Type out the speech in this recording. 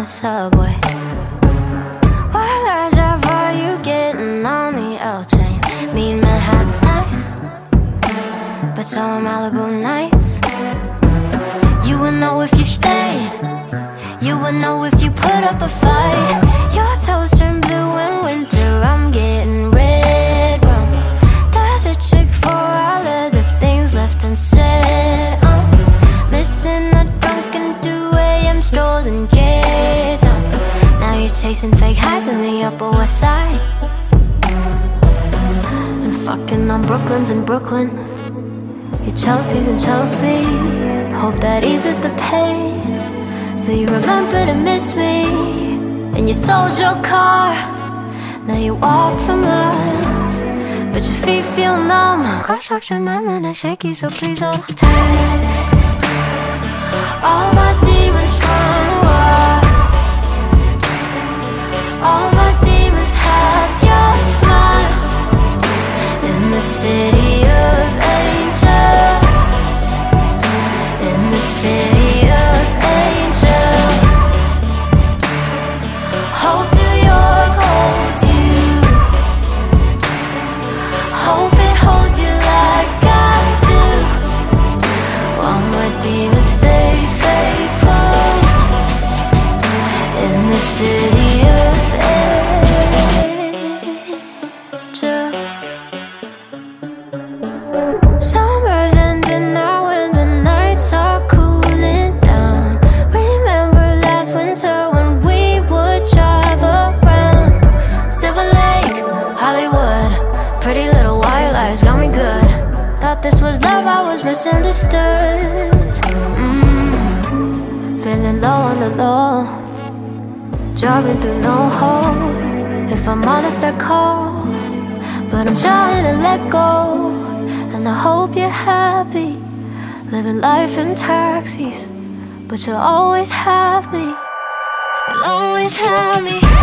the subway. What job are you getting on the L train? Mean Manhattan's nice, but so are Malibu nights. You would know if you stayed. You would know if you put up a fight. Chasing fake highs in the Upper West Side. And fucking on Brooklyn's in Brooklyn. Your Chelsea's in Chelsea. Hope that eases the pain. So you remember to miss me. And you sold your car. Now you walk for miles. But your feet feel numb. Cross socks and my men are shaky, so please don't tight. City Thought this was love, I was misunderstood. Mm. Feeling low on the low, driving through NoHo. If I'm honest, I call. But I'm trying to let go And I hope you're happy Living life in taxis But you'll always have me You'll always have me